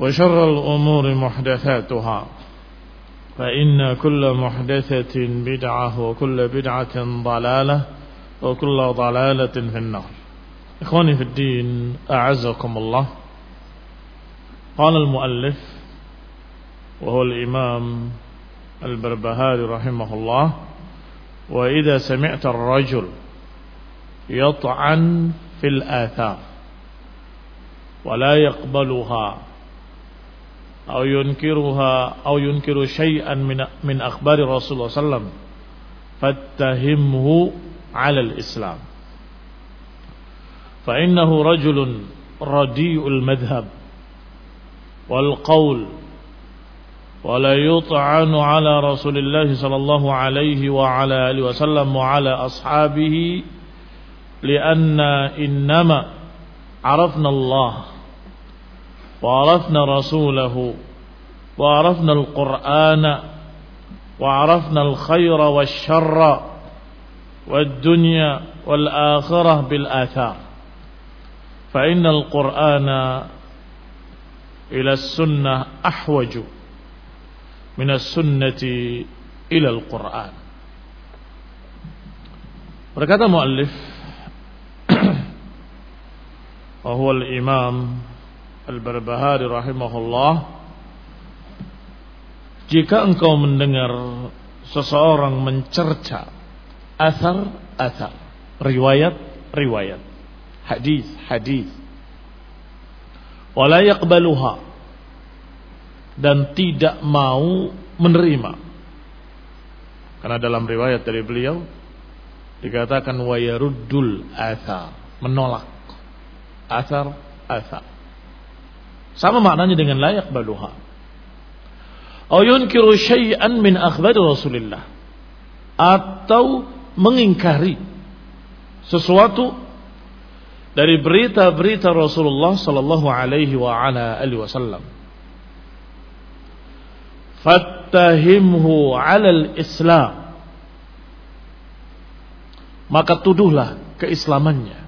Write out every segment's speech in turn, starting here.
وشر الأمور محدثاتها فإن كل محدثة بدعة وكل بدعة ضلالة وكل ضلالة في النار. إخواني في الدين أعزكم الله. قال المؤلف وهو الإمام البربهاري رحمه الله وإذا سمعت الرجل يطعن في الآثار ولا يقبلها أو ينكرها أو ينكر شيئا من من أخبار الرسول صلى الله عليه وسلم. فاتهمه على الإسلام. فإنه رجل رديء المذهب والقول ولا يطعن على رسول الله صلى الله عليه وعلى آله وسلم وعلى أصحابه لأن إنما عرفنا الله وعرفنا رسوله وعرفنا القرآن وعرفنا الخير والشر والدنيا والآخرة بالآثار. فإن القرآن إلى السنة أحوج من السنة إلى القرآن. Berkata muallif وهو الإمام Al-Barbahari rahimahullah Jika engkau mendengar seseorang mencerca asar-asar, riwayat-riwayat, hadis-hadis, wala yaqbaluha dan tidak mau menerima. Karena dalam riwayat dari beliau dikatakan wa yaruddul athar, menolak asar asar. Sama maknanya dengan layak baluha. Au yunkiru syai'an min akhbari Rasulillah. Atau mengingkari sesuatu dari berita-berita Rasulullah sallallahu alaihi wa ala alihi wasallam. Fattahimhu 'alal Islam. Maka tuduhlah keislamannya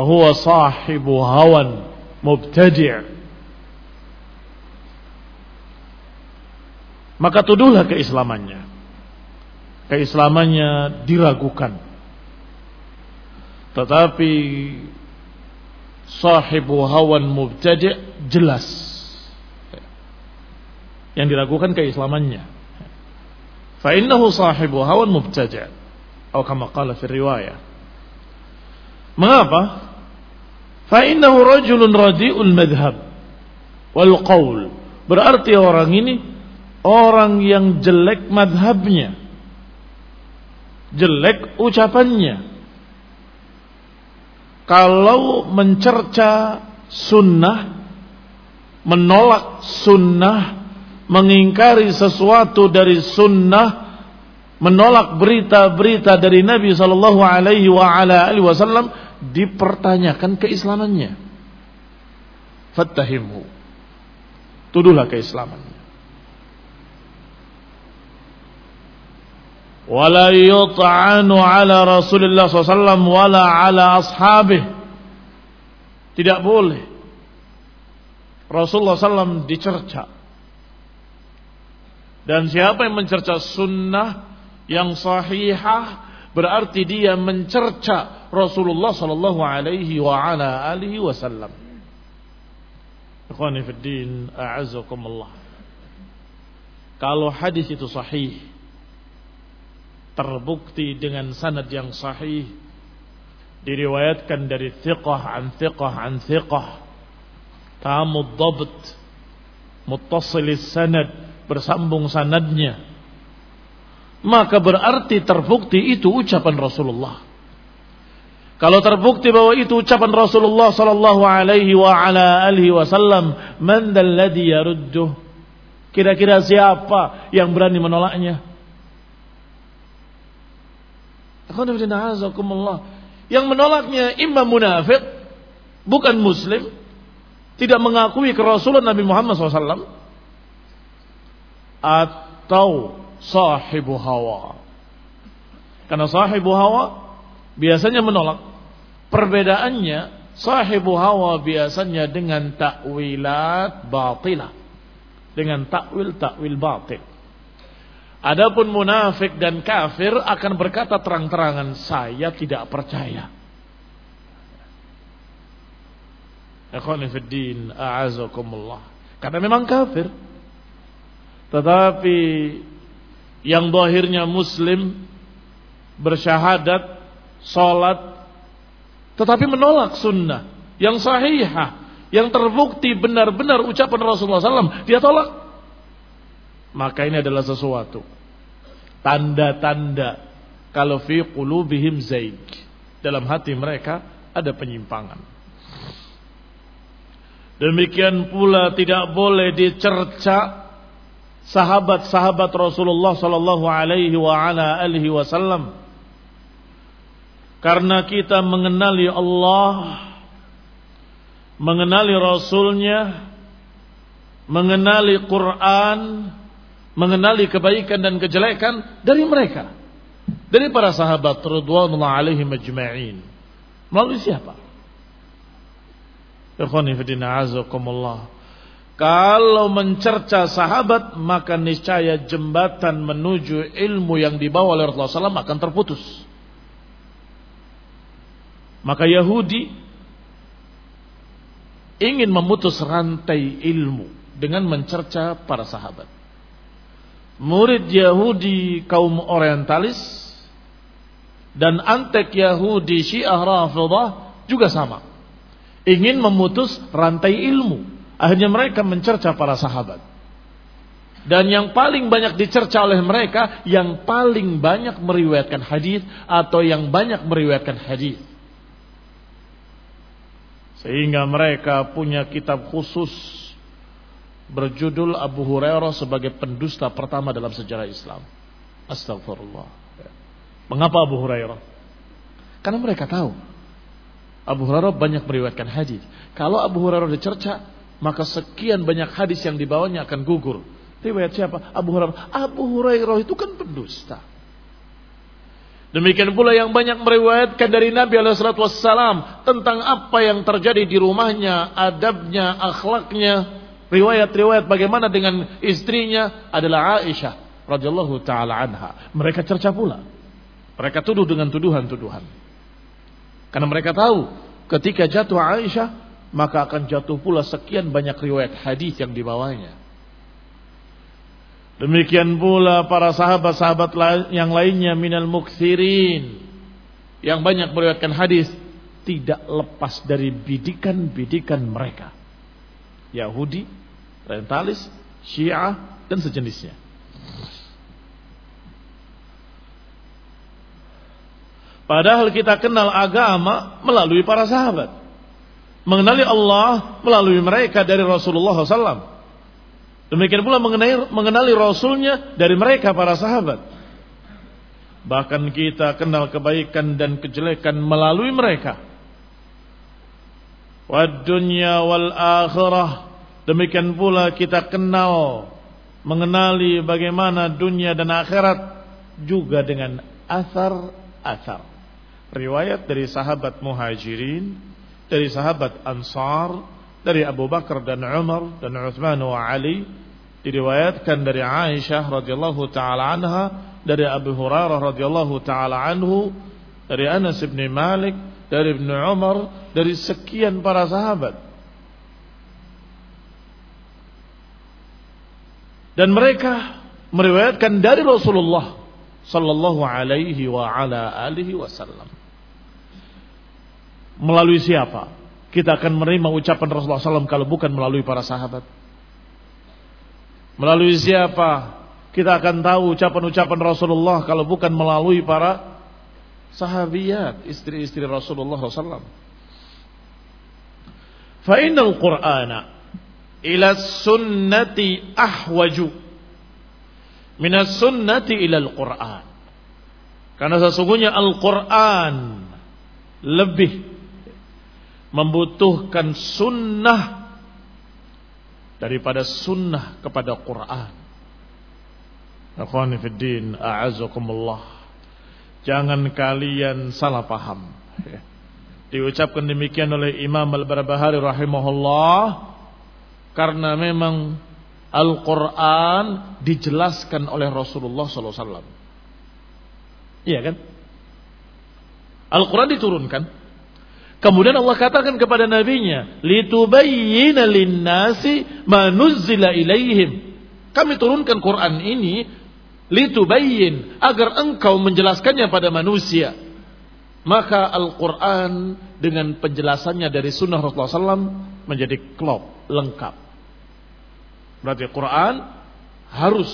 huwa sahibu hawan mubtadi' maka tuduhlah keislamannya. Keislamannya diragukan. Tetapi sahibu hawan mubtadi' jelas. Yang diragukan keislamannya. Fa innahu sahibu hawan mubtadi' atau kama qala fi riwayah Mengapa? Fa innahu rajulun radi'ul madhab wal qaul. Berarti orang ini orang yang jelek madhabnya. Jelek ucapannya. Kalau mencerca sunnah, menolak sunnah, mengingkari sesuatu dari sunnah, menolak berita-berita dari Nabi Shallallahu Alaihi Wasallam, dipertanyakan keislamannya. Fattahimu, tuduhlah keislamannya. Wala yut'anu ala Rasulullah SAW wala ala ashabih. Tidak boleh Rasulullah SAW dicerca. Dan siapa yang mencerca sunnah yang sahihah berarti dia mencerca Rasulullah sallallahu alaihi wa ala alihi wasallam. Ikhwani fi din. Kalau hadis itu sahih, terbukti dengan sanad yang sahih, diriwayatkan dari thiqah an thiqah an thiqah, tamud dabt muttasilis sanad bersambung sanadnya maka berarti terbukti itu ucapan Rasulullah. Kalau terbukti bahwa itu ucapan Rasulullah sallallahu alaihi wa ala alihi wasallam man dalladhi yarudduh? Kira-kira siapa yang berani menolaknya? Yang menolaknya imam munafik bukan muslim tidak mengakui kerasulan Nabi Muhammad SAW atau sahibu hawa. Karena sahibu hawa biasanya menolak. Perbedaannya sahibu hawa biasanya dengan takwilat batilah. Dengan takwil-takwil batil. Adapun munafik dan kafir akan berkata terang-terangan saya tidak percaya. Karena memang kafir. Tetapi yang dohirnya muslim bersyahadat, salat, tetapi menolak sunnah yang sahihah, yang terbukti benar-benar ucapan Rasulullah SAW, dia tolak. Maka ini adalah sesuatu tanda-tanda kalau fi qulubihim zaig dalam hati mereka ada penyimpangan. Demikian pula tidak boleh dicerca sahabat-sahabat Rasulullah sallallahu alaihi wa ala alihi wasallam. Karena kita mengenali Allah, mengenali Rasulnya, mengenali Quran, mengenali kebaikan dan kejelekan dari mereka. Dari para sahabat radhiyallahu alaihi majma'in. Melalui siapa? Kalau mencerca sahabat maka niscaya jembatan menuju ilmu yang dibawa oleh Rasulullah SAW akan terputus. Maka Yahudi ingin memutus rantai ilmu dengan mencerca para sahabat. Murid Yahudi kaum orientalis dan antek Yahudi Syiah Rafidah juga sama ingin memutus rantai ilmu. Akhirnya mereka mencerca para sahabat. Dan yang paling banyak dicerca oleh mereka yang paling banyak meriwayatkan hadis atau yang banyak meriwayatkan hadis. Sehingga mereka punya kitab khusus berjudul Abu Hurairah sebagai pendusta pertama dalam sejarah Islam. Astagfirullah. Mengapa Abu Hurairah? Karena mereka tahu Abu Hurairah banyak meriwayatkan hadis. Kalau Abu Hurairah dicerca, maka sekian banyak hadis yang dibawanya akan gugur. Riwayat siapa? Abu Hurairah. Abu Hurairah itu kan pendusta. Demikian pula yang banyak meriwayatkan dari Nabi Alaihissalam tentang apa yang terjadi di rumahnya, adabnya, akhlaknya, riwayat-riwayat bagaimana dengan istrinya adalah Aisyah radhiyallahu taala anha. Mereka cerca pula. Mereka tuduh dengan tuduhan-tuduhan. Karena mereka tahu ketika jatuh Aisyah maka akan jatuh pula sekian banyak riwayat hadis yang dibawanya. Demikian pula para sahabat-sahabat yang lainnya minal muksirin yang banyak meriwayatkan hadis tidak lepas dari bidikan-bidikan mereka. Yahudi, Orientalis, Syiah, dan sejenisnya. Padahal kita kenal agama melalui para sahabat. Mengenali Allah melalui mereka dari Rasulullah SAW. Demikian pula mengenai, mengenali Rasulnya dari mereka para sahabat. Bahkan kita kenal kebaikan dan kejelekan melalui mereka. Wad dunya wal akhirah. Demikian pula kita kenal mengenali bagaimana dunia dan akhirat juga dengan asar-asar. Riwayat dari sahabat muhajirin, dari sahabat ansar, dari Abu Bakar dan Umar dan Uthman wa Ali, diriwayatkan dari Aisyah radhiyallahu taala anha, dari Abu Hurairah radhiyallahu taala anhu, dari Anas bin Malik, dari Ibnu Umar, dari sekian para sahabat Dan mereka meriwayatkan dari Rasulullah sallallahu alaihi wa ala alihi wasallam. Melalui siapa? Kita akan menerima ucapan Rasulullah SAW kalau bukan melalui para sahabat. Melalui siapa? Kita akan tahu ucapan-ucapan Rasulullah kalau bukan melalui para sahabiat, istri-istri Rasulullah SAW. Fa'inal Qur'ana ila sunnati ahwaju minas sunnati ila al-Quran. Karena sesungguhnya Al-Quran lebih membutuhkan sunnah daripada sunnah kepada Quran. Jangan kalian salah paham. Diucapkan demikian oleh Imam Al-Barbahari rahimahullah karena memang Al-Quran dijelaskan oleh Rasulullah SAW. Iya kan? Al-Quran diturunkan. Kemudian Allah katakan kepada nabinya, "Litubayyina lin-nasi ma nuzzila ilaihim." Kami turunkan Quran ini litubayyin agar engkau menjelaskannya pada manusia. Maka Al-Quran dengan penjelasannya dari sunnah Rasulullah SAW menjadi klop, lengkap. Berarti Quran harus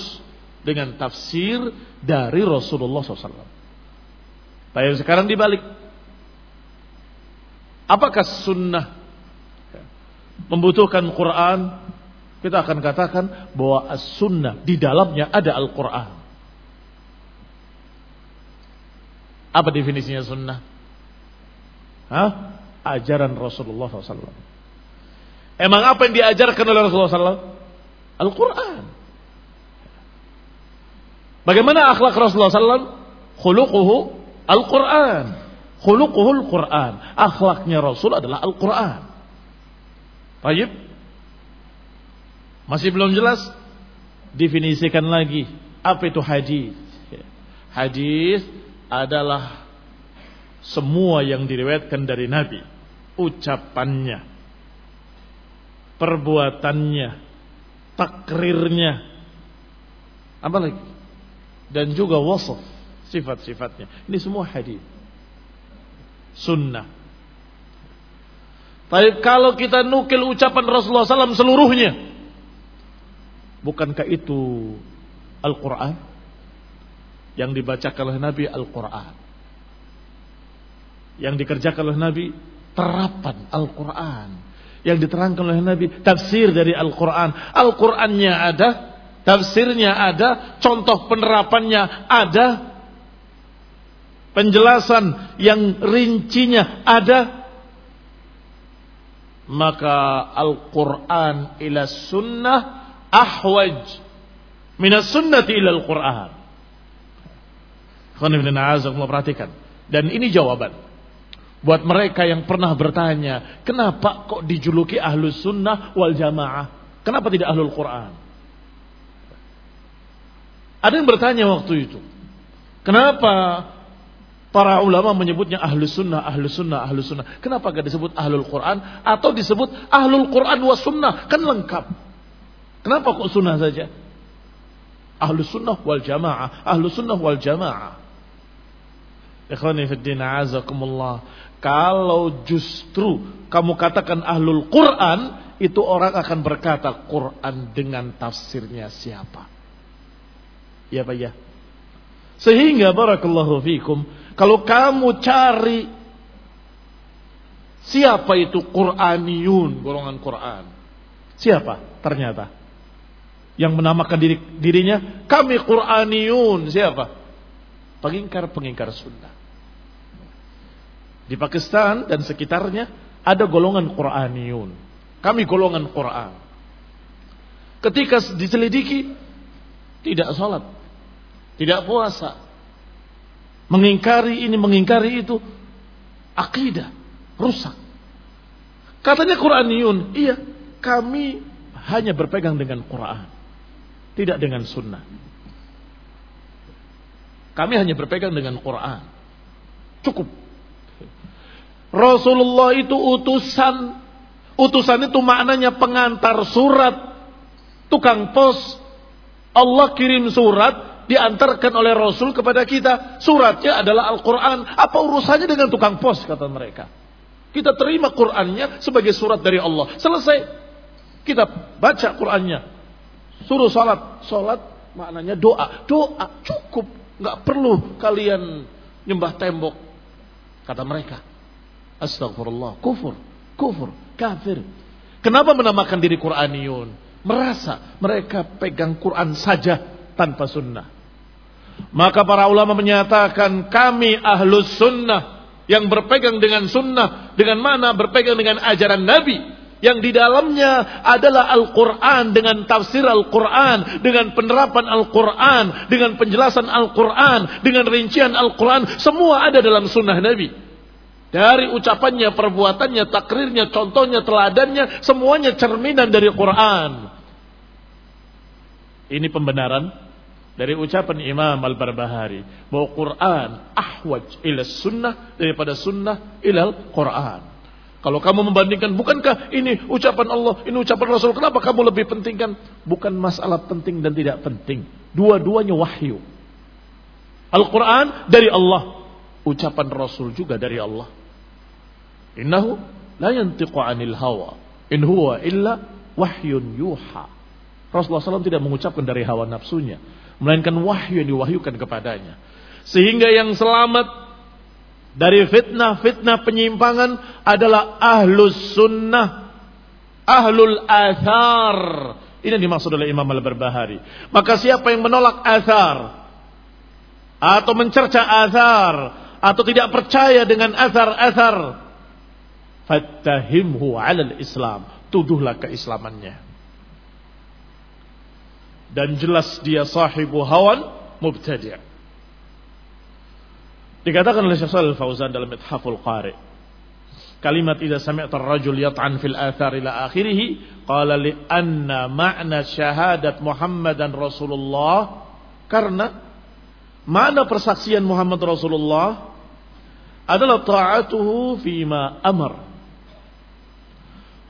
dengan tafsir dari Rasulullah SAW. Tapi sekarang dibalik. Apakah sunnah membutuhkan Quran? Kita akan katakan bahwa as-sunnah di dalamnya ada Al-Quran. Apa definisinya sunnah? Hah? Ajaran Rasulullah SAW. Emang apa yang diajarkan oleh Rasulullah SAW? Al-Quran. Bagaimana akhlak Rasulullah SAW? Khuluquhu Al-Quran. Khuluquhu Al-Quran. Akhlaknya Rasul adalah Al-Quran. Baik. Masih belum jelas? Definisikan lagi. Apa itu hadis? Hadis adalah semua yang diriwayatkan dari Nabi. Ucapannya. Perbuatannya takrirnya. Apa lagi? Dan juga wasaf sifat-sifatnya. Ini semua hadis. Sunnah. Tapi kalau kita nukil ucapan Rasulullah SAW seluruhnya, bukankah itu Al-Quran? Yang dibacakan oleh Nabi Al-Quran. Yang dikerjakan oleh Nabi terapan Al-Quran yang diterangkan oleh Nabi, tafsir dari Al-Quran. Al-Qurannya ada, tafsirnya ada, contoh penerapannya ada, penjelasan yang rincinya ada. Maka Al-Quran ila sunnah ahwaj minas sunnati ila Al-Quran. perhatikan. Dan ini jawaban. Buat mereka yang pernah bertanya, kenapa kok dijuluki ahlus sunnah wal jamaah? Kenapa tidak ahlul Quran? Ada yang bertanya waktu itu, kenapa para ulama menyebutnya ahlus sunnah, ahlus sunnah, ahlus sunnah? Kenapa gak disebut ahlul Quran atau disebut ahlul Quran was sunnah? Kan lengkap. Kenapa kok sunnah saja? Ahlus sunnah wal jamaah, ahlus sunnah wal jamaah. Ikhwani fi din azakumullah. Kalau justru kamu katakan ahlul Quran, itu orang akan berkata Quran dengan tafsirnya siapa. Ya Pak ya. Sehingga barakallahu fikum, kalau kamu cari siapa itu Quraniyun, golongan Quran. Siapa ternyata? Yang menamakan diri, dirinya kami Quraniyun, siapa? Pengingkar-pengingkar sunnah. Di Pakistan dan sekitarnya ada golongan Quraniyun. Kami golongan Quran. Ketika diselidiki, tidak sholat, tidak puasa, mengingkari ini, mengingkari itu, akidah rusak. Katanya Quraniyun, iya, kami hanya berpegang dengan Quran, tidak dengan sunnah. Kami hanya berpegang dengan Quran. Cukup. Rasulullah itu utusan Utusan itu maknanya pengantar surat, tukang pos. Allah kirim surat diantarkan oleh Rasul kepada kita. Suratnya adalah Al-Quran. Apa urusannya dengan tukang pos kata mereka. Kita terima Qurannya sebagai surat dari Allah. Selesai. Kita baca Qurannya. Suruh salat. Salat maknanya doa. Doa cukup. Nggak perlu kalian nyembah tembok. Kata mereka. Astagfirullah. Kufur. Kufur kafir. Kenapa menamakan diri Quraniyun? Merasa mereka pegang Quran saja tanpa sunnah. Maka para ulama menyatakan kami ahlus sunnah yang berpegang dengan sunnah. Dengan mana? Berpegang dengan ajaran Nabi. Yang di dalamnya adalah Al-Quran dengan tafsir Al-Quran. Dengan penerapan Al-Quran. Dengan penjelasan Al-Quran. Dengan rincian Al-Quran. Semua ada dalam sunnah Nabi. Dari ucapannya, perbuatannya, takrirnya, contohnya, teladannya, semuanya cerminan dari Quran. Ini pembenaran dari ucapan Imam Al-Barbahari bahwa Quran ahwaj ila sunnah daripada sunnah ila Quran. Kalau kamu membandingkan, bukankah ini ucapan Allah, ini ucapan Rasul, kenapa kamu lebih pentingkan? Bukan masalah penting dan tidak penting. Dua-duanya wahyu. Al-Quran dari Allah. Ucapan Rasul juga dari Allah. Innahu la yantiqu anil hawa. In huwa illa wahyun yuha. Rasulullah SAW tidak mengucapkan dari hawa nafsunya. Melainkan wahyu yang diwahyukan kepadanya. Sehingga yang selamat dari fitnah-fitnah penyimpangan adalah ahlus sunnah. Ahlul athar. Ini yang dimaksud oleh Imam Al-Barbahari. Maka siapa yang menolak athar. Atau mencerca athar. Atau tidak percaya dengan athar-athar fattahimhu alal Islam. Tuduhlah keislamannya dan jelas dia sahibu hawan mubtadi' dikatakan oleh Syekh Shalal Fauzan dalam Ithaful Qari. Kalimat idza sami'ta ar-rajul yat'an fil athar ila akhirih qala li anna ma'na syahadat Muhammadan Rasulullah. Karena makna persaksian Muhammad Rasulullah adalah ta'atuhu fi ma amar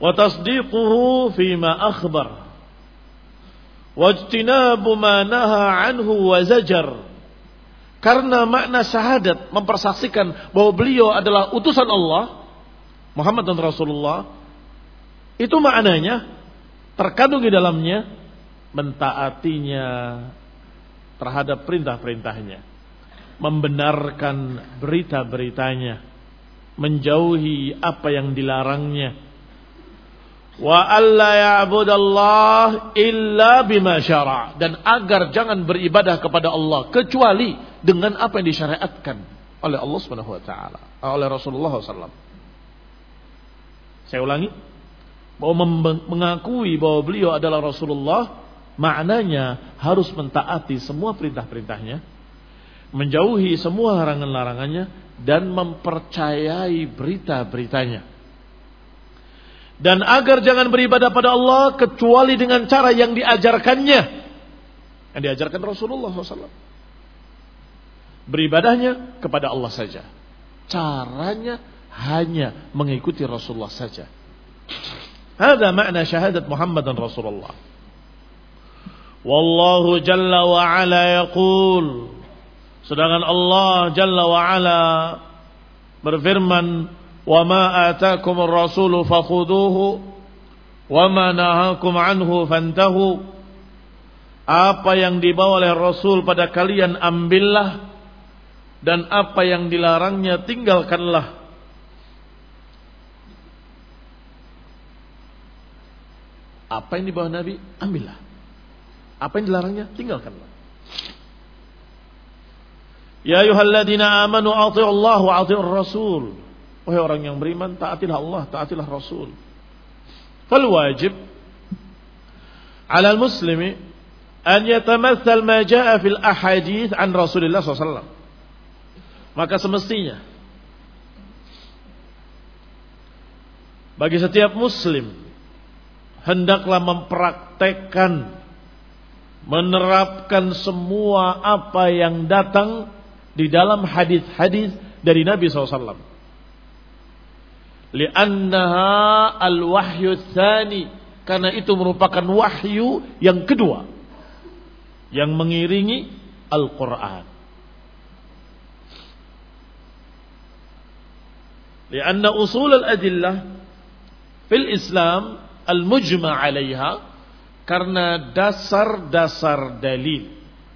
wa tasdiquhu fi ma akhbar wajtinabu ma anhu wazajar. Karena makna syahadat mempersaksikan bahwa beliau adalah utusan Allah, Muhammad dan Rasulullah, itu maknanya terkandung di dalamnya mentaatinya terhadap perintah-perintahnya, membenarkan berita-beritanya, menjauhi apa yang dilarangnya, wa alla ya'budallah illa bima syara. Dan agar jangan beribadah kepada Allah kecuali dengan apa yang disyariatkan oleh Allah Subhanahu wa taala oleh Rasulullah SAW. Saya ulangi. Bahwa mengakui bahwa beliau adalah Rasulullah maknanya harus mentaati semua perintah-perintahnya, menjauhi semua larangan-larangannya dan mempercayai berita-beritanya dan agar jangan beribadah pada Allah kecuali dengan cara yang diajarkannya. Yang diajarkan Rasulullah SAW. Beribadahnya kepada Allah saja. Caranya hanya mengikuti Rasulullah saja. Hada makna syahadat Muhammad dan Rasulullah. Wallahu jalla wa ala yaqul. Sedangkan Allah jalla wa ala berfirman atakumur rasulu fakhuduhu wa ma nahakum anhu fantahu apa yang dibawa oleh Rasul pada kalian ambillah. Dan apa yang dilarangnya tinggalkanlah. Apa yang dibawa Nabi ambillah. Apa yang dilarangnya tinggalkanlah. Ya ayyuhalladzina amanu Allah wa ati'ur rasul. Wahai orang yang beriman, taatilah Allah, taatilah Rasul. Fal wajib 'ala al-muslimi an yatamathal ma jaa fil ahadits an Rasulillah SAW. Maka semestinya bagi setiap muslim hendaklah mempraktekkan menerapkan semua apa yang datang di dalam hadis-hadis dari Nabi SAW. Liannaha al-wahyu tsani. Karena itu merupakan wahyu yang kedua. Yang mengiringi Al-Qur'an. Lianna usul al-adillah fil Islam al-mujma' 'alaiha. Karena dasar-dasar dalil,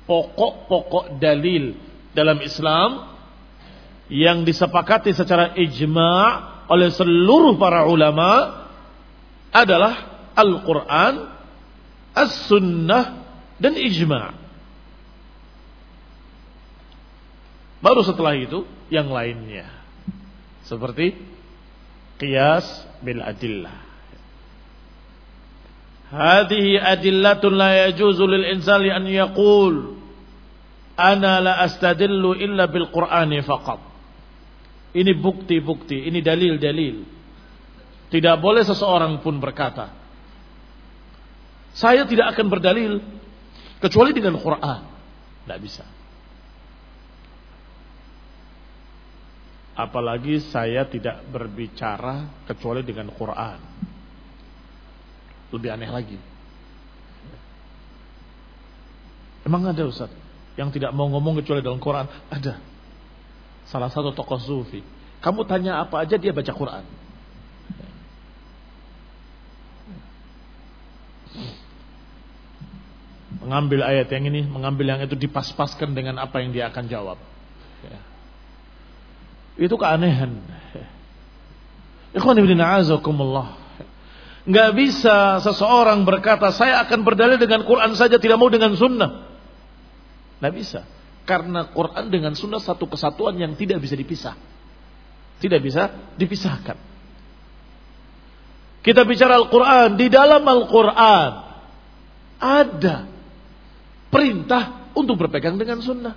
pokok-pokok dalil dalam Islam yang disepakati secara ijma' oleh seluruh para ulama adalah Al-Quran, As-Sunnah, dan ijma'. Baru setelah itu yang lainnya. Seperti qiyas bil adillah. Hadhihi adillatun la yajuzu lil insani an yaqul Ana la astadillu illa bil Qur'ani faqat. Ini bukti-bukti, ini dalil-dalil. Tidak boleh seseorang pun berkata, saya tidak akan berdalil kecuali dengan Quran. Tidak bisa. Apalagi saya tidak berbicara kecuali dengan Quran. Lebih aneh lagi. Emang ada Ustaz? yang tidak mau ngomong kecuali dalam Quran ada salah satu tokoh sufi. Kamu tanya apa aja dia baca Quran. Mengambil ayat yang ini mengambil yang itu dipas-paskan dengan apa yang dia akan jawab. Itu keanehan. Ikhwan ibn a'azakumullah. Nggak bisa seseorang berkata saya akan berdalil dengan Quran saja tidak mau dengan sunnah. Tidak bisa. Karena Quran dengan sunnah satu kesatuan yang tidak bisa dipisah. Tidak bisa dipisahkan. Kita bicara Al-Quran. Di dalam Al-Quran. Ada perintah untuk berpegang dengan sunnah.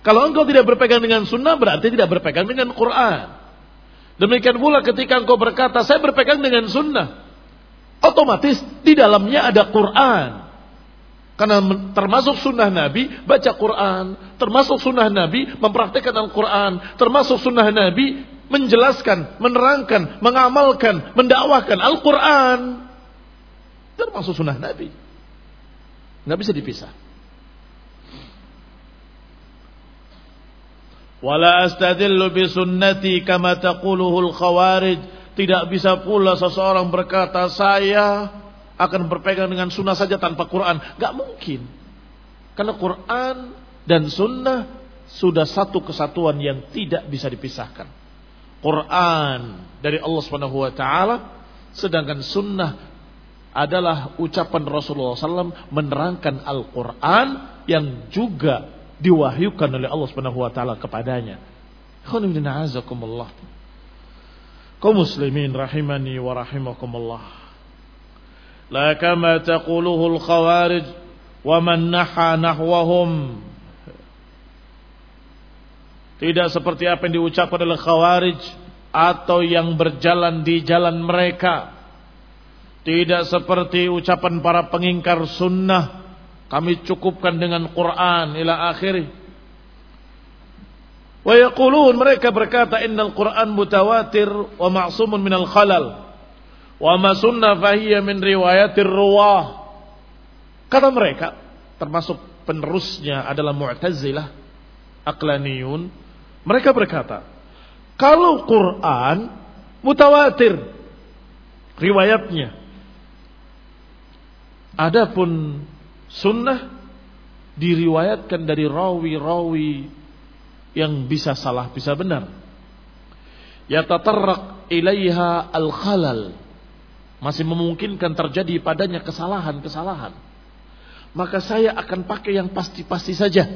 Kalau engkau tidak berpegang dengan sunnah berarti tidak berpegang dengan Quran. Demikian pula ketika engkau berkata saya berpegang dengan sunnah. Otomatis di dalamnya ada Quran. Karena termasuk sunnah Nabi baca Quran, termasuk sunnah Nabi mempraktekkan Al-Quran, termasuk sunnah Nabi menjelaskan, menerangkan, mengamalkan, mendakwahkan Al-Quran. Termasuk sunnah Nabi. Nggak bisa dipisah. Wala astadillu bi sunnati kama taquluhul khawarij. Tidak bisa pula seseorang berkata saya akan berpegang dengan sunnah saja tanpa Quran. Gak mungkin. Karena Quran dan sunnah sudah satu kesatuan yang tidak bisa dipisahkan. Quran dari Allah Subhanahu wa taala sedangkan sunnah adalah ucapan Rasulullah SAW menerangkan Al-Quran yang juga diwahyukan oleh Allah Subhanahu wa taala kepadanya. Kau muslimin rahimani wa rahimakumullah. لا كما تقوله الخوارج ومن نحى نحوهم tidak seperti apa yang diucapkan oleh khawarij atau yang berjalan di jalan mereka tidak seperti ucapan para pengingkar sunnah kami cukupkan dengan Quran ila akhiri wa yaqulun mereka berkata innal Quran mutawatir wa ma'sumun minal khalal Wa ma sunnah fahiyya min riwayatir ruwah. Kata mereka, termasuk penerusnya adalah Mu'tazilah, Aqlaniyun. Mereka berkata, Kalau Quran mutawatir riwayatnya. Adapun sunnah diriwayatkan dari rawi-rawi yang bisa salah, bisa benar. Yatatarraq ilaiha al-khalal. Masih memungkinkan terjadi padanya kesalahan-kesalahan. Maka saya akan pakai yang pasti-pasti saja.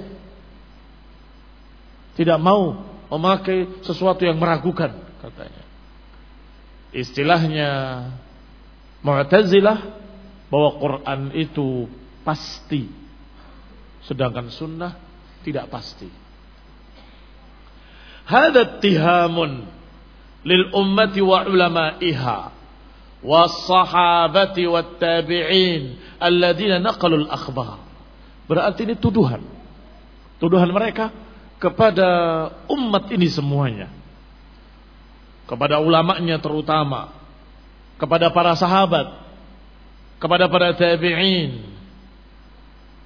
Tidak mau memakai sesuatu yang meragukan katanya. Istilahnya Mu'tazilah bahwa Quran itu pasti sedangkan sunnah tidak pasti. Hada tihamun lil ummati wa ulama'iha was-sahabati wat tabi'in alladziina naqalul akhbar. Berarti ini tuduhan. Tuduhan mereka kepada umat ini semuanya. Kepada ulamanya terutama. Kepada para sahabat. Kepada para tabi'in.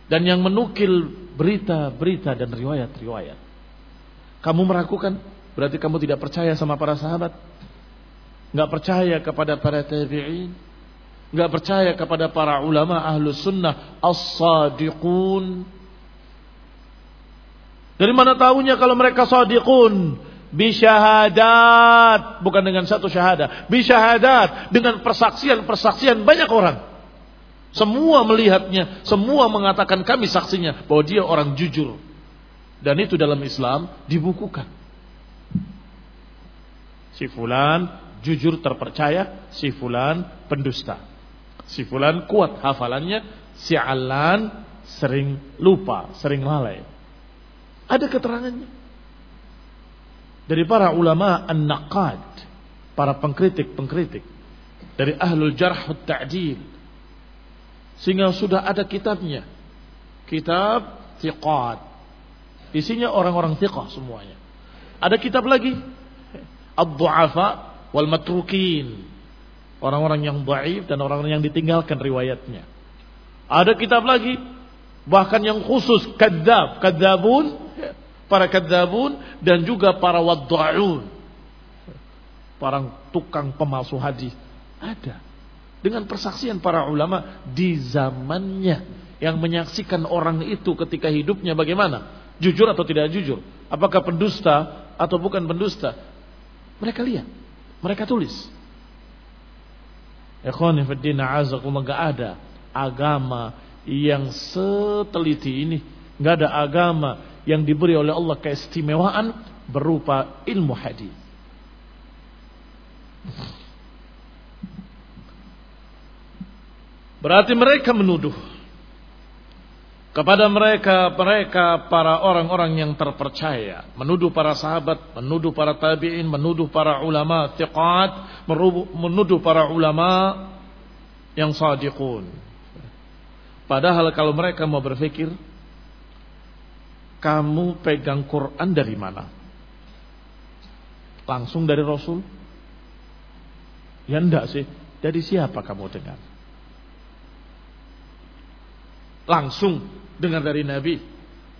Dan yang menukil berita-berita dan riwayat-riwayat. Kamu meragukan, berarti kamu tidak percaya sama para sahabat. Nggak percaya kepada para tabi'in. Nggak percaya kepada para ulama ahlu sunnah as-sadiqun dari mana tahunya kalau mereka sadiqun? Bisyahadat. Bukan dengan satu syahadat. Bisyahadat. Dengan persaksian-persaksian banyak orang. Semua melihatnya. Semua mengatakan kami saksinya. Bahwa dia orang jujur. Dan itu dalam Islam dibukukan. Si fulan jujur terpercaya. Si fulan pendusta. Si fulan kuat hafalannya. Si alan sering lupa, sering lalai. Ada keterangannya. Dari para ulama an-naqad. Para pengkritik-pengkritik. Dari ahlul jarh ta'dil. Sehingga sudah ada kitabnya. Kitab thiqat. Isinya orang-orang thiqah semuanya. Ada kitab lagi. Ad-du'afa wal matrukin. Orang-orang yang dhaif dan orang-orang yang ditinggalkan riwayatnya. Ada kitab lagi bahkan yang khusus kadzab, kadzabun para kadzabun dan juga para wadda'un. Para tukang pemalsu hadis ada. Dengan persaksian para ulama di zamannya yang menyaksikan orang itu ketika hidupnya bagaimana? Jujur atau tidak jujur? Apakah pendusta atau bukan pendusta? Mereka lihat, mereka tulis. Ikhwan fillah azakumullah enggak ada agama yang seteliti ini, enggak ada agama yang diberi oleh Allah keistimewaan berupa ilmu hadis. Berarti mereka menuduh kepada mereka mereka para orang-orang yang terpercaya, menuduh para sahabat, menuduh para tabi'in, menuduh para ulama thiqat, menuduh para ulama yang sadiqun. Padahal kalau mereka mau berpikir kamu pegang Quran dari mana? Langsung dari Rasul? Ya enggak sih. Dari siapa kamu dengar? Langsung dengar dari Nabi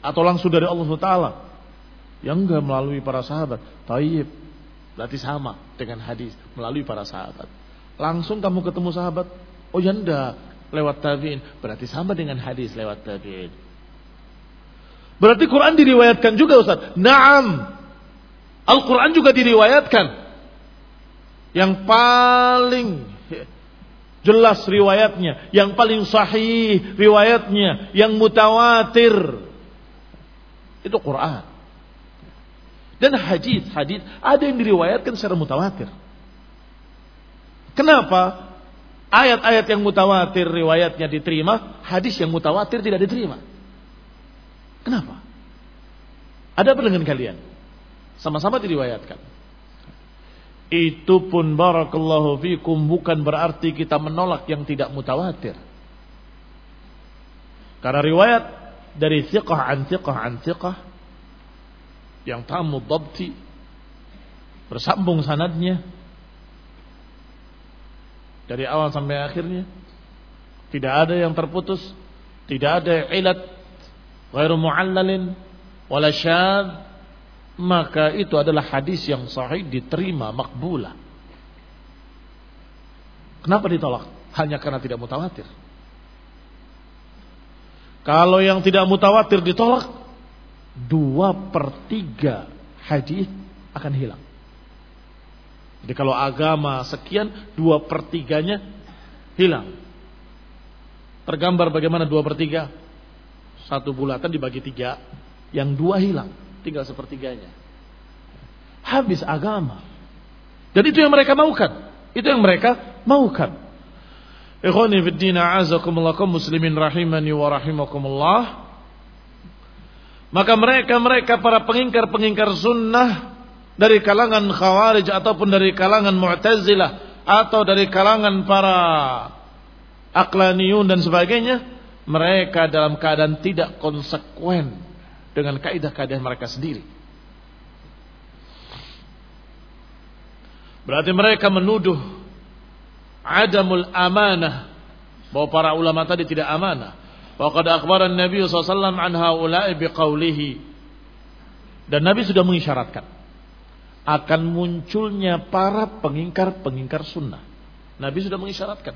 atau langsung dari Allah Taala? Yang enggak melalui para sahabat. Taib. Berarti sama dengan hadis melalui para sahabat. Langsung kamu ketemu sahabat? Oh ya enggak, lewat tabi'in. Berarti sama dengan hadis lewat tabi'in. Berarti Quran diriwayatkan juga Ustaz. Naam. Al-Quran juga diriwayatkan. Yang paling jelas riwayatnya. Yang paling sahih riwayatnya. Yang mutawatir. Itu Quran. Dan hadis, hadis ada yang diriwayatkan secara mutawatir. Kenapa? Ayat-ayat yang mutawatir riwayatnya diterima, hadis yang mutawatir tidak diterima. Kenapa? Ada apa dengan kalian? Sama-sama diriwayatkan. Itu pun barakallahu fikum bukan berarti kita menolak yang tidak mutawatir. Karena riwayat dari thiqah an thiqah an thiqah yang tamu dhabti bersambung sanadnya dari awal sampai akhirnya tidak ada yang terputus tidak ada ilat ghairu mu'allalin wala syad maka itu adalah hadis yang sahih diterima makbula. Kenapa ditolak? Hanya karena tidak mutawatir. Kalau yang tidak mutawatir ditolak, dua per tiga hadis akan hilang. Jadi kalau agama sekian, dua per tiganya hilang. Tergambar bagaimana dua per tiga? Satu bulatan dibagi tiga, yang dua hilang, tinggal sepertiganya. Habis agama. Dan itu yang mereka maukan. Itu yang mereka maukan. Ikhwani fi din muslimin rahimani wa rahimakumullah. Maka mereka-mereka para pengingkar-pengingkar sunnah dari kalangan khawarij ataupun dari kalangan mu'tazilah atau dari kalangan para aklaniyun dan sebagainya, mereka dalam keadaan tidak konsekuen dengan kaidah-kaidah mereka sendiri. Berarti mereka menuduh adamul amanah bahwa para ulama tadi tidak amanah. Waqad akhbara Nabi SAW an haula'i biqaulihi. Dan Nabi sudah mengisyaratkan akan munculnya para pengingkar-pengingkar sunnah. Nabi sudah mengisyaratkan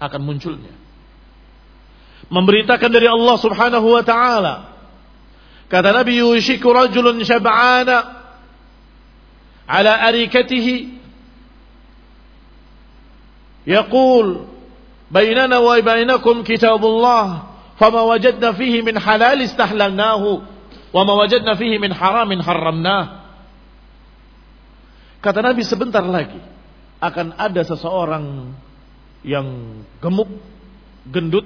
akan munculnya. Memberitakan dari Allah Subhanahu wa taala. Kata Nabi yushiku rajulun syab'ana ala arikatihi. Yaqul bainana wa bainakum kitabullah fama wajadna fihi min halal istahlalnahu wama wajadna fihi min haramin harramnah. Kata Nabi sebentar lagi akan ada seseorang yang gemuk, gendut,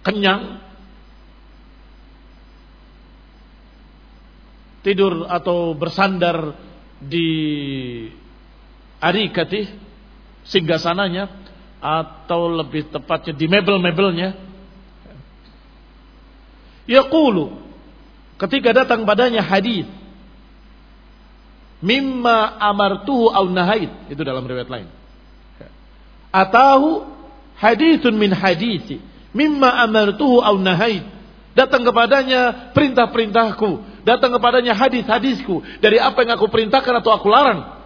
kenyang, tidur atau bersandar di arikatih singgasananya atau lebih tepatnya di mebel-mebelnya yaqulu ketika datang padanya hadis mimma amartuhu au nahait itu dalam riwayat lain. Atahu hadithun min hadithi mimma amartuhu au nahait datang kepadanya perintah-perintahku datang kepadanya hadis-hadisku dari apa yang aku perintahkan atau aku larang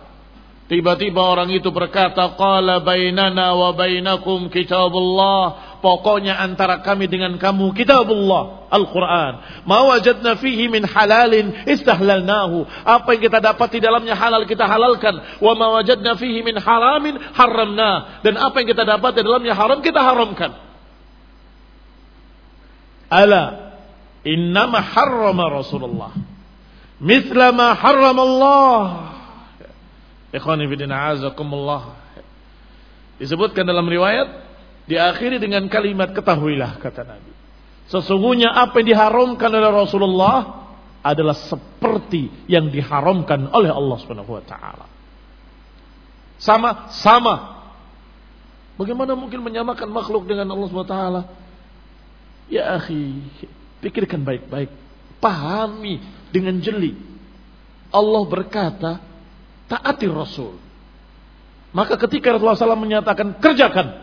Tiba-tiba orang itu berkata, Qala bainana wa bainakum kitabullah. Pokoknya antara kami dengan kamu kitabullah. Al-Quran. Ma wajadna fihi min halalin istahlalnahu. Apa yang kita dapat di dalamnya halal kita halalkan. Wa ma wajadna fihi min haramin haramna. Dan apa yang kita dapat di dalamnya haram kita haramkan. Ala. Innama harrama Rasulullah. Mithla ma harrama Allah. Ikhwani bidina azakumullah. Disebutkan dalam riwayat diakhiri dengan kalimat ketahuilah kata Nabi. Sesungguhnya apa yang diharamkan oleh Rasulullah adalah seperti yang diharamkan oleh Allah Subhanahu wa taala. Sama sama. Bagaimana mungkin menyamakan makhluk dengan Allah Subhanahu wa taala? Ya akhi, pikirkan baik-baik. Pahami dengan jeli. Allah berkata, taati Rasul. Maka ketika Rasulullah SAW menyatakan kerjakan.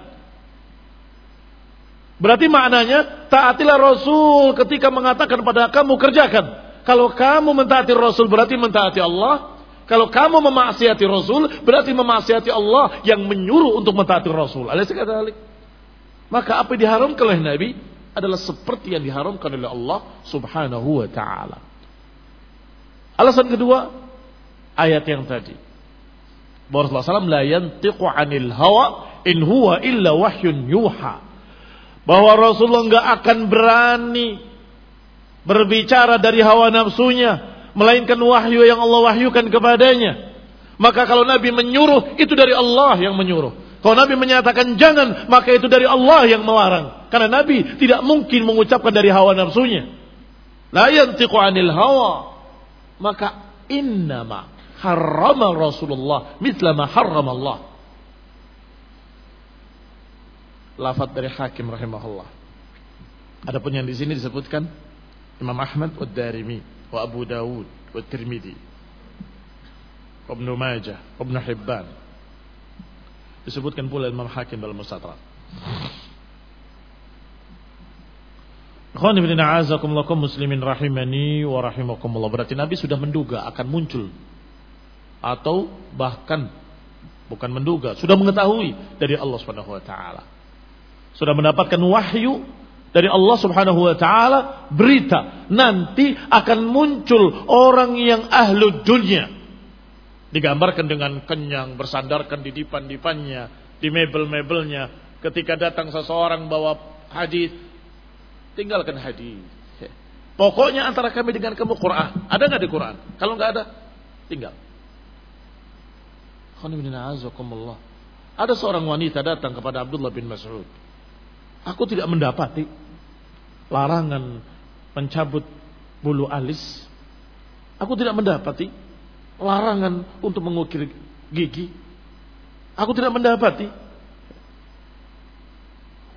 Berarti maknanya taatilah Rasul ketika mengatakan pada kamu kerjakan. Kalau kamu mentaati Rasul berarti mentaati Allah. Kalau kamu memaksiati Rasul berarti memaksiati Allah yang menyuruh untuk mentaati Rasul. Maka apa yang diharamkan oleh Nabi adalah seperti yang diharamkan oleh Allah Subhanahu wa taala. Alasan kedua, ayat yang tadi. Bahwa Rasulullah SAW la yantiqu anil hawa in huwa illa wahyun yuha. Bahwa Rasulullah nggak akan berani berbicara dari hawa nafsunya, melainkan wahyu yang Allah wahyukan kepadanya. Maka kalau Nabi menyuruh, itu dari Allah yang menyuruh. Kalau Nabi menyatakan jangan, maka itu dari Allah yang melarang. Karena Nabi tidak mungkin mengucapkan dari hawa nafsunya. La yantiqu anil hawa. Maka innama harrama Rasulullah mithla ma harrama Allah. Lafaz dari Hakim rahimahullah. Adapun yang di sini disebutkan Imam Ahmad wa Darimi wa Abu Dawud wa Tirmidzi wa Ibnu Majah wa Ibnu Hibban. Disebutkan pula Imam Hakim dalam Mustadrak. Muslimin rahimani wa rahimakumullah. Berarti Nabi sudah menduga akan muncul atau bahkan bukan menduga, sudah mengetahui dari Allah Subhanahu wa taala. Sudah mendapatkan wahyu dari Allah Subhanahu wa taala berita nanti akan muncul orang yang ahlu dunia digambarkan dengan kenyang bersandarkan di dipan-dipannya di mebel-mebelnya ketika datang seseorang bawa hadis tinggalkan hadis pokoknya antara kami dengan kamu Quran ada nggak di Quran kalau nggak ada tinggal ada seorang wanita datang kepada Abdullah bin Mas'ud Aku tidak mendapati larangan mencabut bulu alis. Aku tidak mendapati larangan untuk mengukir gigi. Aku tidak mendapati.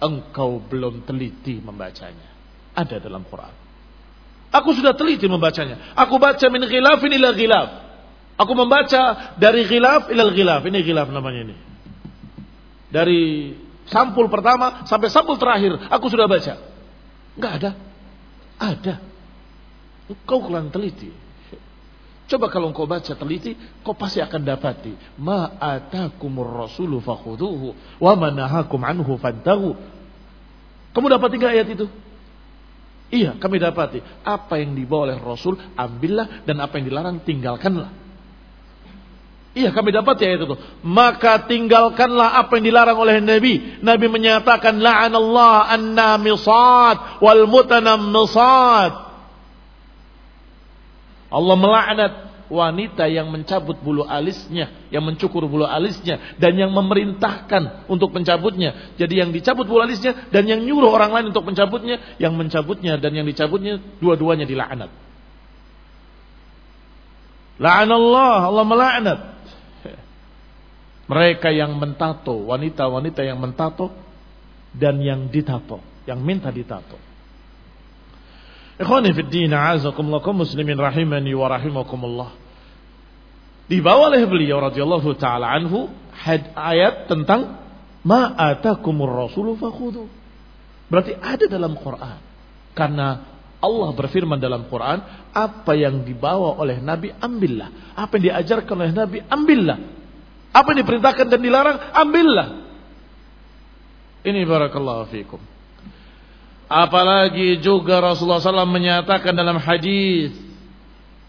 Engkau belum teliti membacanya. Ada dalam Quran. Aku sudah teliti membacanya. Aku baca min ghilafin ila ghilaf. Aku membaca dari ghilaf ila ghilaf. Ini ghilaf namanya ini. Dari Sampul pertama sampai sampul terakhir aku sudah baca. Enggak ada. Ada. Kau kurang teliti. Coba kalau engkau baca teliti, kau pasti akan dapati. Ma'atakumur rasulu fakhuduhu. Wa manahakum anhu fantahu. Kamu dapati enggak ayat itu? Iya, kami dapati. Apa yang dibawa oleh Rasul, ambillah. Dan apa yang dilarang, tinggalkanlah. Iya kami dapat ya itu. Maka tinggalkanlah apa yang dilarang oleh Nabi. Nabi menyatakan la'anallah an-namisat wal mutanammisat. Allah melaknat wanita yang mencabut bulu alisnya, yang mencukur bulu alisnya dan yang memerintahkan untuk mencabutnya. Jadi yang dicabut bulu alisnya dan yang nyuruh orang lain untuk mencabutnya, yang mencabutnya dan yang dicabutnya dua-duanya dilaknat. La'anallah, Allah melaknat mereka yang mentato, wanita-wanita yang mentato dan yang ditato, yang minta ditato. Ikhwani fi din, muslimin rahimani wa rahimakumullah. Dibawa oleh beliau radhiyallahu taala anhu ayat tentang ma atakumur rasulu fakhudhu. Berarti ada dalam Quran. Karena Allah berfirman dalam Quran, apa yang dibawa oleh Nabi ambillah. Apa yang diajarkan oleh Nabi ambillah. Apa yang diperintahkan dan dilarang, ambillah. Ini barakallahu fikum. Apalagi juga Rasulullah SAW menyatakan dalam hadis,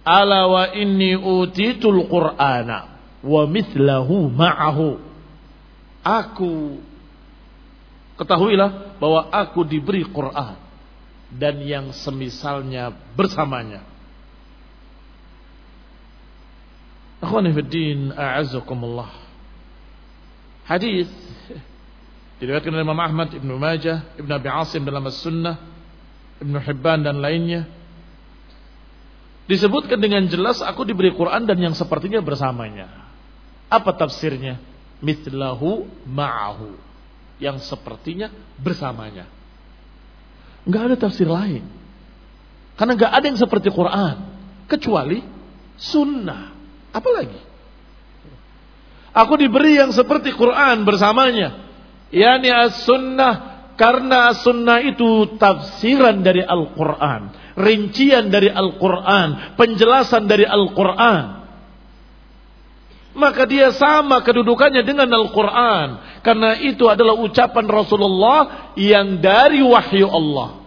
Ala wa inni utitul qur'ana wa mithlahu ma'ahu. Aku ketahuilah bahwa aku diberi Quran dan yang semisalnya bersamanya. Akhwani fiddin, a'azzakumullah. Hadis diriwayatkan oleh Imam Ahmad, Ibnu Majah, Ibnu Abi Asim dalam As-Sunnah, Ibnu Hibban dan lainnya. Disebutkan dengan jelas aku diberi Quran dan yang sepertinya bersamanya. Apa tafsirnya? Mithlahu ma'ahu. Yang sepertinya bersamanya. Enggak ada tafsir lain. Karena enggak ada yang seperti Quran. Kecuali sunnah. Apalagi? Aku diberi yang seperti Quran bersamanya. Yani as-sunnah karena as-sunnah itu tafsiran dari Al-Quran. Rincian dari Al-Quran. Penjelasan dari Al-Quran. Maka dia sama kedudukannya dengan Al-Quran. Karena itu adalah ucapan Rasulullah yang dari wahyu Allah.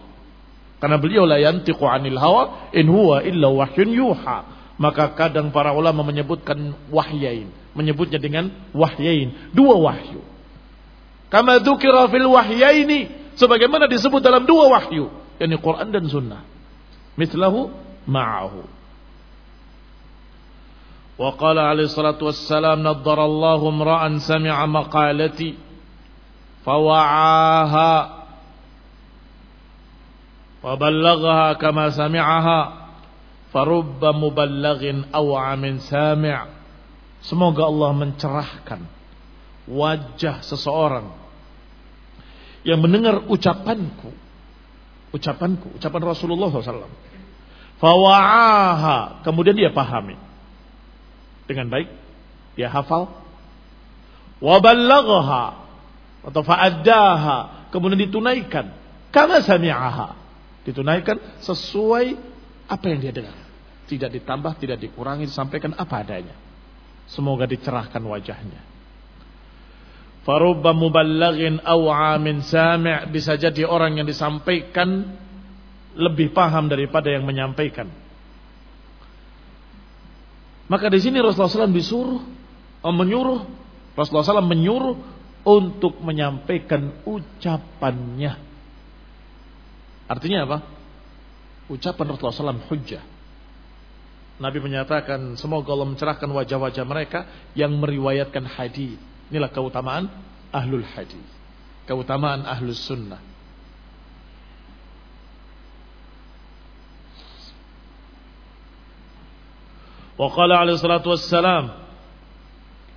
Karena beliau la yantiqu anil hawa in huwa illa wahyun yuha. Maka kadang para ulama menyebutkan wahyain. Menyebutnya dengan wahyain. Dua wahyu. Kama dzukira fil wahyaini. Sebagaimana disebut dalam dua wahyu. Yani Quran dan Sunnah. Mislahu ma'ahu. Wa qala alaihi salatu wassalam naddarallahu imra'an sami'a maqalati fawa'aha wa ballaghaha kama sami'aha farubba muballaghin aw amin sami' semoga Allah mencerahkan wajah seseorang yang mendengar ucapanku ucapanku ucapan Rasulullah SAW fawa'aha kemudian dia pahami dengan baik dia hafal waballagha atau fa'addaha kemudian ditunaikan karena sami'aha Ditunaikan sesuai apa yang dia dengar. Tidak ditambah, tidak dikurangi, disampaikan apa adanya. Semoga dicerahkan wajahnya. Farubba muballagin aw'a min sami' bisa jadi orang yang disampaikan lebih paham daripada yang menyampaikan. Maka di sini Rasulullah SAW disuruh, oh, menyuruh, Rasulullah SAW menyuruh untuk menyampaikan ucapannya. Artinya apa? Ucapan Rasulullah SAW hujjah. Nabi menyatakan semoga Allah mencerahkan wajah-wajah mereka yang meriwayatkan hadis. Inilah keutamaan ahlul hadis. Keutamaan ahlus sunnah. وقال عليه الصلاة والسلام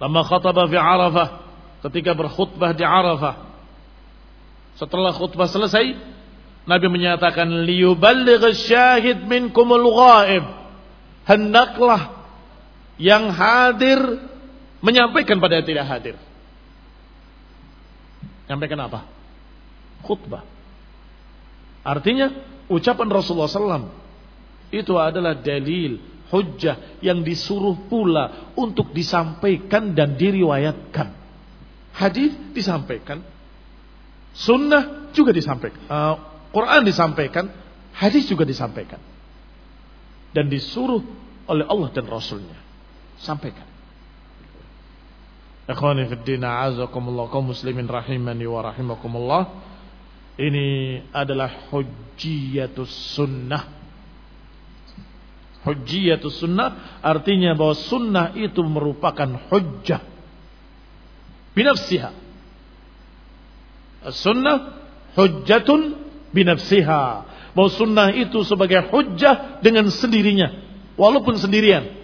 لما خطب في عرفة ketika berkhutbah di Arafah setelah khutbah selesai Nabi menyatakan liyuballigh syahid minkumul ghaib hendaklah yang hadir menyampaikan pada yang tidak hadir Menyampaikan apa? Khutbah. Artinya ucapan Rasulullah SAW itu adalah dalil hujjah yang disuruh pula untuk disampaikan dan diriwayatkan. Hadis disampaikan, sunnah juga disampaikan, uh, Quran disampaikan, hadis juga disampaikan, dan disuruh oleh Allah dan Rasulnya. Sampaikan. Ikhwani fi din a'azakumullah kaum muslimin rahimani wa rahimakumullah. Ini adalah hujjiyatus sunnah Hujjiyatus sunnah artinya bahwa sunnah itu merupakan hujjah. Binafsiha. Sunnah hujjatun binafsiha. Bahwa sunnah itu sebagai hujjah dengan sendirinya. Walaupun sendirian.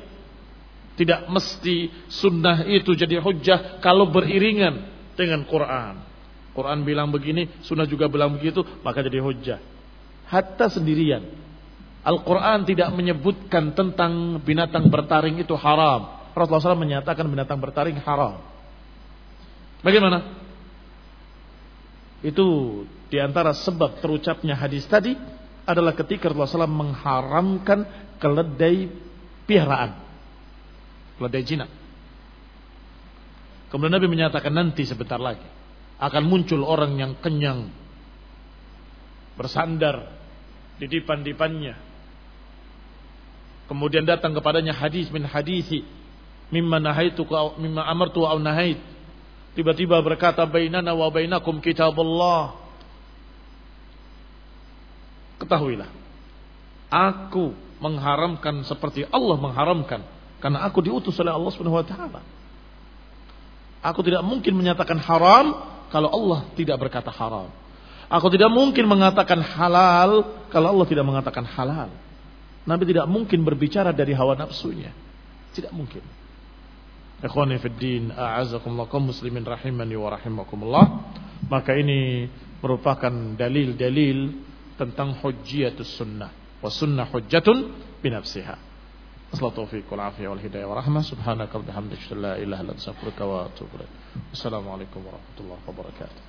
Tidak mesti sunnah itu jadi hujjah kalau beriringan dengan Quran. Quran bilang begini, sunnah juga bilang begitu, maka jadi hujjah. Hatta sendirian Al-Quran tidak menyebutkan tentang binatang bertaring itu haram. Rasulullah SAW menyatakan binatang bertaring haram. Bagaimana? Itu di antara sebab terucapnya hadis tadi adalah ketika Rasulullah SAW mengharamkan keledai piaraan. Keledai jinak. Kemudian Nabi menyatakan nanti sebentar lagi akan muncul orang yang kenyang bersandar di dipan-dipannya Kemudian datang kepadanya hadis min hadisi mimma nahaitu mimma amartu au nahait. Tiba-tiba berkata bainana wa bainakum kitabullah. Ketahuilah. Aku mengharamkan seperti Allah mengharamkan karena aku diutus oleh Allah Subhanahu wa taala. Aku tidak mungkin menyatakan haram kalau Allah tidak berkata haram. Aku tidak mungkin mengatakan halal kalau Allah tidak mengatakan halal. Nabi tidak mungkin berbicara dari hawa nafsunya. Tidak mungkin. Ikhwani muslimin rahimani wa rahimakumullah. Maka ini merupakan dalil-dalil tentang hujjiyatus sunnah. Wa sunnah hujjatun binafsiha. أصل التوفيق والعافية والهداية والرحمة. سبحانك وبحمدك لا إله إلا أنت أستغفرك وأتوب إليك. السلام عليكم ورحمة الله وبركاته.